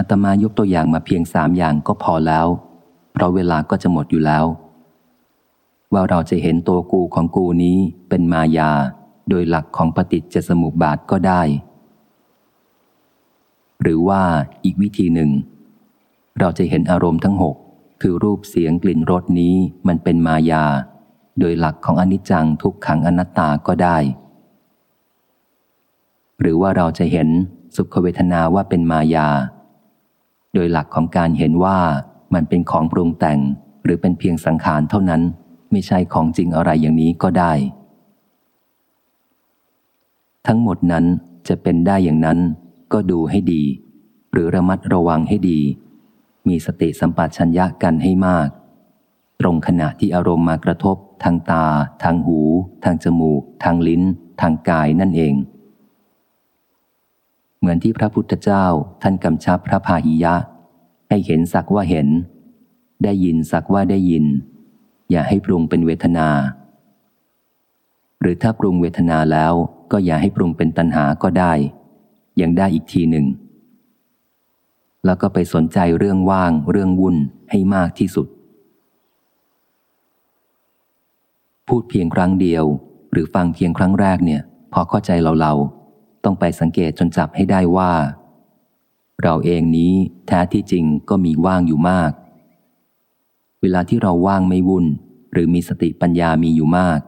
อาตมายกตัวอย่างมาเพียงสามอย่างก็พอแล้ว เพราะเวลาก็จะหมดอยู่แล้ว ว่าเราจะเห็นตัวกูของกูนี้เป็นมายา โดยหลักของปฏิจจสมุปบาทก็ได้ หรือว่าอีกวิธีหนึ่ง เราจะเห็นอารมณ์ทั้งหกคือรูปเสียงกลิ่นรสนี้มันเป็นมายา โดยหลักของอนิจจังทุกขังอนัตตาก็ได้ หรือว่าเราจะเห็นสุขเวทนาว่าเป็นมายา โดยหลักของการเห็นว่ามันเป็นของปรุงแต่งหรือเป็นเพียงสังขารเท่านั้น ไม่ใช่ของจริงอะไรอย่างนี้ก็ได้ ทั้งหมดนั้นจะเป็นได้อย่างนั้น ก็ดูให้ดี หรือระมัดระวังให้ดี มีสติสัมปชัญญะกันให้มาก ตรงขณะที่อารมณ์มากระทบ ทางตา ทางหู ทางจมูก ทางลิ้น ทางกายนั่นเอง เหมือนที่พระพุทธเจ้าท่านกำชับพระพาหิยะ ให้เห็นสักว่าเห็น ได้ยินสักว่าได้ยิน อย่าให้ปรุงเป็นเวทนา หรือถ้าปรุงเวทนาแล้วก็อย่าให้ปรุงเป็นตัณหาก็ได้ ยังได้อีกทีหนึ่ง แล้วก็ไปสนใจเรื่องว่างเรื่องวุ่นให้มากที่สุด พูดเพียงครั้งเดียว หรือฟังเพียงครั้งแรกเนี่ย พอเข้าใจเราเรา ต้องไปสังเกตจนจับให้ได้ว่า เราเองนี้แท้ที่จริงก็มีว่างอยู่มาก เวลาที่เราว่างไม่วุ่น หรือมีสติปัญญามีอยู่มาก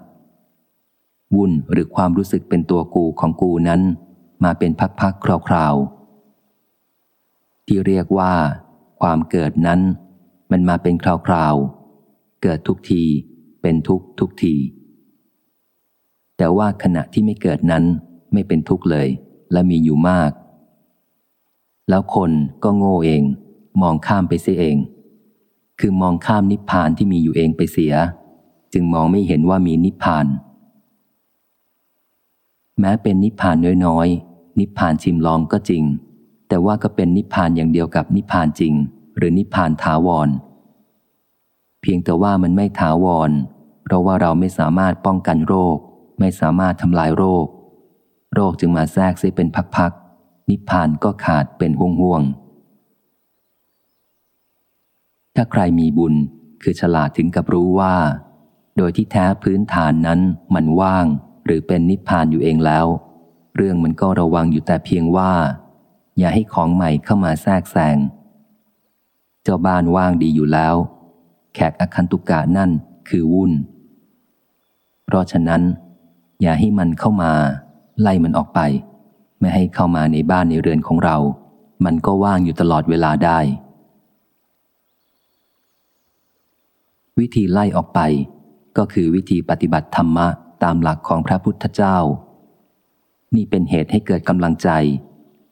วุ่นหรือความรู้สึกเป็นตัวกูของกูนั้น มาเป็นพักๆคราวๆ ที่เรียกว่า ความเกิดนั้น มันมาเป็นคราวๆ เกิดทุกที เป็นทุกทุกที แต่ว่าขณะที่ไม่เกิดนั้น ไม่เป็นทุกข์เลย และมีอยู่มาก แล้วคนก็โง่เอง มองข้ามไปเสียเอง คือมองข้ามนิพพานที่มีอยู่เองไปเสีย จึงมองไม่เห็นว่ามีนิพพาน แม้เป็นนิพพานน้อยๆนิพพานชิมลองก็จริง แต่ว่าก็เป็นนิพพานอย่างเดียวกับนิพพานจริง หรือนิพพานถาวร เพียงแต่ว่ามันไม่ถาวร เพราะว่าเราไม่สามารถป้องกันโรค ไม่สามารถทำลายโรค โรคจึงมาแทรกซิเป็นพักๆ นิพพานก็ขาดเป็นห่วงๆ ถ้าใครมีบุญคือฉลาดถึงกับรู้ว่า โดยที่แท้พื้นฐานนั้นมันว่าง หรือเป็นนิพพานอยู่เองแล้ว เรื่องมันก็ระวังอยู่แต่เพียงว่า อย่าให้ของใหม่เข้ามาแทรกแซงเจ้าบ้านว่างดีอยู่แล้ว แขกอคันตุกะนั่นคือวุ่น เพราะฉะนั้น อย่าให้มันเข้ามา ไล่มันออกไป ไม่ให้เข้ามาในบ้านในเรือนของเรา มันก็ว่างอยู่ตลอดเวลาได้ วิธีไล่ออกไป ก็คือวิธีปฏิบัติธรรมะตามหลักของพระพุทธเจ้า นี่เป็นเหตุให้เกิดกำลังใจ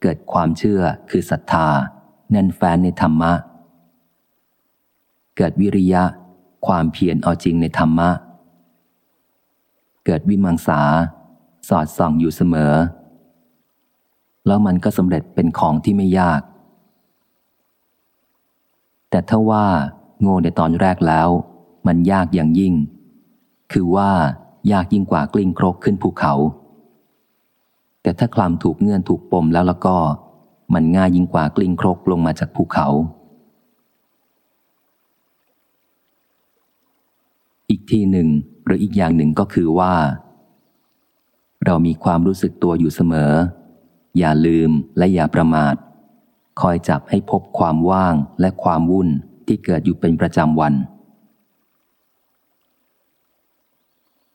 เกิดความเชื่อคือศรัทธา แน่นแฟ้นในธรรมะ เกิดวิริยะ ความเพียรเอาจริงในธรรมะ เกิดวิมังสา สอดส่องอยู่เสมอ แล้วมันก็สำเร็จเป็นของที่ไม่ยาก แต่ถ้าว่า โง่ในตอนแรกแล้ว มันยากอย่างยิ่ง คือว่ายากยิ่งกว่ากลิ้งโครกขึ้นภูเขา แต่ถ้าคลำถูกเงื่อนถูกปมแล้วแล้วก็ มันง่ายยิ่งกว่ากลิ้งโครกลงมาจากภูเขา อีกทีหนึ่งหรืออีกอย่างหนึ่งก็คือว่า เรามีความรู้สึกตัวอยู่เสมอ อย่าลืมและอย่าประมาท คอยจับให้พบความว่างและความวุ่นที่เกิดอยู่เป็นประจำวัน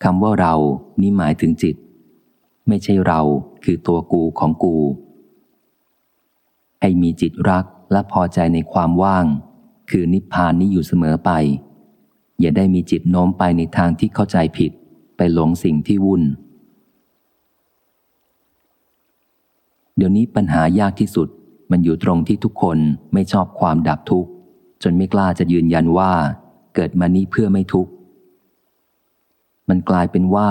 คำว่าเรานี่หมายถึงจิต ไม่ใช่เราคือตัวกูของกู ให้มีจิตรักและพอใจในความว่าง คือนิพพานนี้อยู่เสมอไป อย่าได้มีจิตโน้มไปในทางที่เข้าใจผิด ไปหลงสิ่งที่วุ่น เดี๋ยวนี้ปัญหายากที่สุด มันอยู่ตรงที่ทุกคนไม่ชอบความดับทุกข์ จนไม่กล้าจะยืนยันว่า เกิดมานี้เพื่อไม่ทุกข์ มันกลายเป็นว่า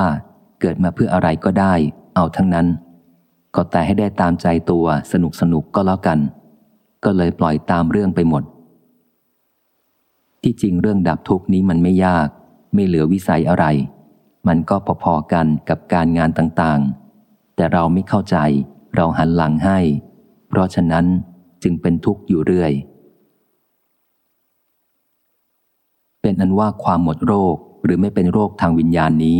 เกิดมาเพื่ออะไรก็ได้ เอาทั้งนั้น ก็แต่ให้ได้ตามใจตัวสนุกสนุกก็แล้วกัน ก็เลยปล่อยตามเรื่องไปหมด ที่จริงเรื่องดับทุกข์นี้มันไม่ยาก ไม่เหลือวิสัยอะไร มันก็พอๆกันกับการงานต่างๆ แต่เราไม่เข้าใจ เราหันหลังให้ เพราะฉะนั้นจึงเป็นทุกข์อยู่เรื่อย เป็นอันว่าความหมดโรคหรือไม่เป็นโรคทางวิญญาณนี้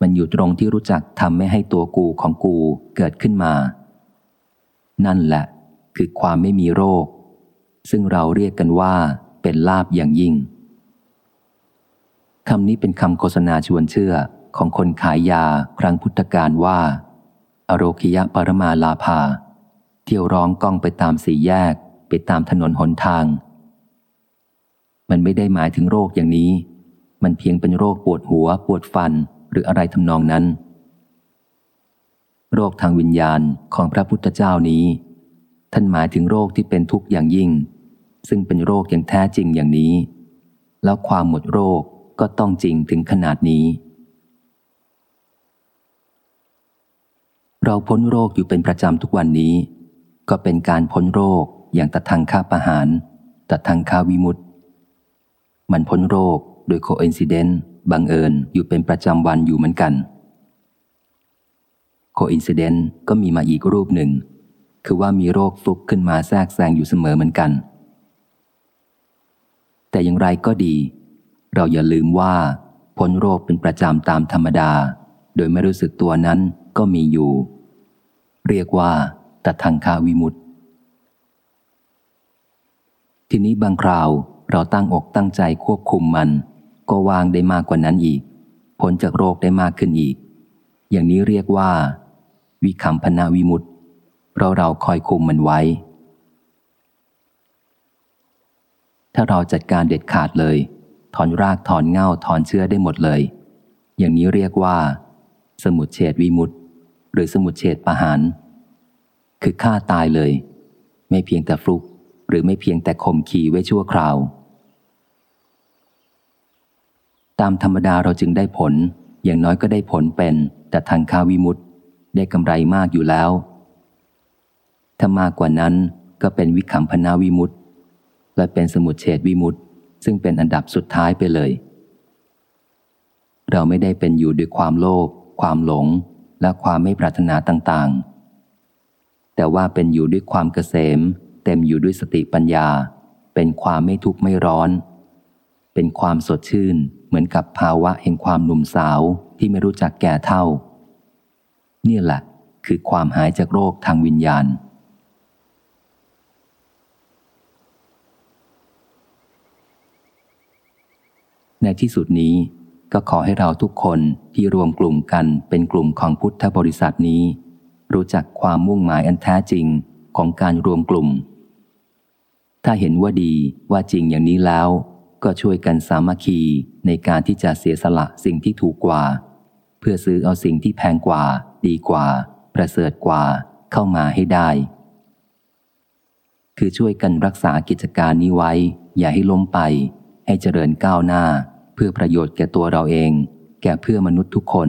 มันอยู่ตรงที่รู้จักทำไม่ให้ตัวกูของกูเกิดขึ้นมา นั่นแหละ คือความไม่มีโรค ซึ่งเราเรียกกันว่าเป็นลาบอย่างยิ่งคำนี้เป็นคำโฆษณาชวนเชื่อของคนขายยาครั้งพุทธกาลว่า อโรคิยะปรมาลาภา เที่ยวร้องก้องไปตามสี่แยก ไปตามถนนหนทาง มันไม่ได้หมายถึงโรคอย่างนี้ มันเพียงเป็นโรคปวดหัว ปวดฟันหรืออะไรทำนองนั้น โรคทางวิญญาณของพระพุทธเจ้านี้ ท่านหมายถึงโรคที่เป็นทุกข์อย่างยิ่ง ซึ่งเป็นโรคอย่างแท้จริงอย่างนี้ แล้วความหมดโรคก็ต้องจริงถึงขนาดนี้ เราพ้นโรคอยู่เป็นประจำทุกวันนี้ ก็เป็นการพ้นโรคอย่างตะทางค่าประหารตะทางค่าวิมุตตมันพ้นโรคโดย coincidentบังเอิญอยู่เป็นประจำวันอยู่เหมือนกันโคอินซิเดนต์ก็มีมาอีกรูปหนึ่ง คือว่ามีโรคฟุกขึ้นมาแทรกแซงอยู่เสมอเหมือนกัน แต่อย่างไรก็ดี เราอย่าลืมว่าพ้นโรคเป็นประจำตามธรรมดา ดยไม่รู้สึกตัวนั้นก็มีอยู่ เรียกว่าตัทังคาวิมุตติทีนี้บางคราวเราตั้งอกตั้งใจควบคุมมัน ก็วางได้มากกว่านั้นอีกพ้นจากโรคได้มากขึ้นอีก อย่างนี้เรียกว่า วิคัมพนาวิมุตติ เพราะเราคอยคุมมันไว้ ถ้าเราจัดการเด็ดขาดเลย ถอนรากถอนเง่าถอนเชื้อได้หมดเลย อย่างนี้เรียกว่า สมุดเฉดวิมุตหรือสมุดเฉดประหาร คือฆ่าตายเลย ไม่เพียงแต่ฟลุก หรือไม่เพียงแต่ข่มขีไว้ชั่วคราว ตามธรรมดาเราจึงได้ผล อย่างน้อยก็ได้ผลเป็น แต่ทางคาวิมุตได้กำไรมากอยู่แล้ว ถ้ามากกว่านั้นก็เป็นวิคัมพนาวิมุตและเป็นสมุดเฉดวิมุตซึ่งเป็นอันดับสุดท้ายไปเลยเราไม่ได้เป็นอยู่ด้วยความโลภ ความหลง และความไม่ปรารถนาต่างๆ แต่ว่าเป็นอยู่ด้วยความเกษม เต็มอยู่ด้วยสติปัญญา เป็นความไม่ทุกข์ไม่ร้อน เป็นความสดชื่นเหมือนกับภาวะแห่งความหนุ่มสาวที่ไม่รู้จักแก่เท่านี่แหละคือความหายจากโรคทางวิญญาณ ในที่สุดนี้ ก็ขอให้เราทุกคนที่รวมกลุ่มกันเป็นกลุ่มของพุทธบริษัทนี้ รู้จักความมุ่งหมายอันแท้จริงของการรวมกลุ่ม ถ้าเห็นว่าดีว่าจริงอย่างนี้แล้ว ก็ช่วยกันสามัคคีในการที่จะเสียสละสิ่งที่ถูกกว่า เพื่อซื้อเอาสิ่งที่แพงกว่า ดีกว่า ประเสริฐกว่าเข้ามาให้ได้ คือช่วยกันรักษากิจการนี้ไว้ อย่าให้ล้มไป ให้เจริญก้าวหน้า พื่อประโยชน์แก่ตัวเราเอง แก่เพื่อมนุษย์ทุกคน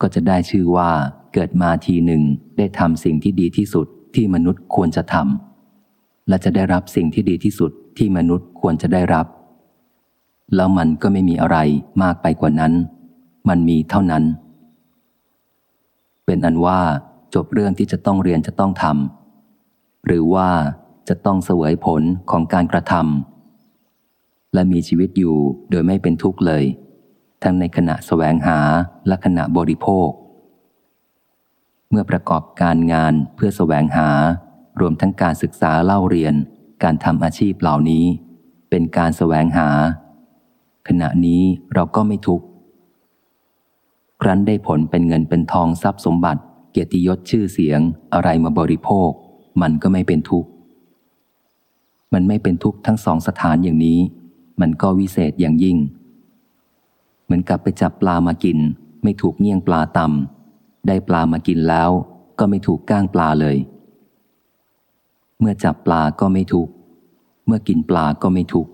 ก็จะได้ชื่อว่าเกิดมาทีหนึ่งได้ทำสิ่งที่ดีที่สุดที่มนุษย์ควรจะทำและจะได้รับสิ่งที่ดีที่สุดที่มนุษย์ควรจะได้รับ แล้วมันก็ไม่มีอะไรมากไปกว่านั้น มันมีเท่านั้น เป็นอันว่าจบเรื่องที่จะต้องเรียนจะต้องทำหรือว่าจะต้องเสวยผลของการกระทำ และมีชีวิตอยู่โดยไม่เป็นทุกข์เลย ทั้งในขณะแสวงหาและขณะบริโภค เมื่อประกอบการงานเพื่อแสวงหา รวมทั้งการศึกษาเล่าเรียน การทำอาชีพเหล่านี้ เป็นการแสวงหา ขณะนี้เราก็ไม่ทุกข์ ครั้นได้ผลเป็นเงินเป็นทองทรัพย์สมบัติ เกียรติยศชื่อเสียง อะไรมาบริโภค มันก็ไม่เป็นทุกข์ มันไม่เป็นทุกข์ทั้งสองสถานอย่างนี้ มันก็วิเศษอย่างยิ่ง เหมือนกับไปจับปลามากิน ไม่ถูกเงี้ยงปลาตำได้ปลามากินแล้ว ก็ไม่ถูกก้างปลาเลย เมื่อจับปลาก็ไม่ถูกเมื่อกินปลาก็ไม่ถูก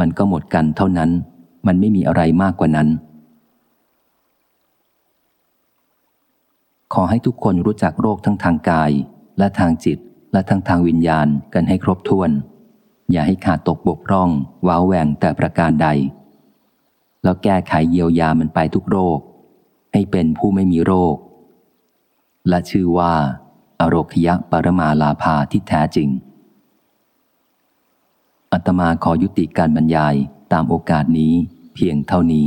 มันก็หมดกันเท่านั้น มันไม่มีอะไรมากกว่านั้น ขอให้ทุกคนรู้จักโรคทั้งทางกาย และทางจิตและทั้งทางวิญญาณกันให้ครบถ้วน อย่าให้ขาดตกบกพร่องว้าแหว่งแต่ประการใด แล้วแก้ไขเยียวยามันไปทุกโรค ให้เป็นผู้ไม่มีโรค และชื่อว่าอโรคยะปรมาลาภาที่แท้จริง อัตมาขอยุติการบรรยายตามโอกาสนี้เพียงเท่านี้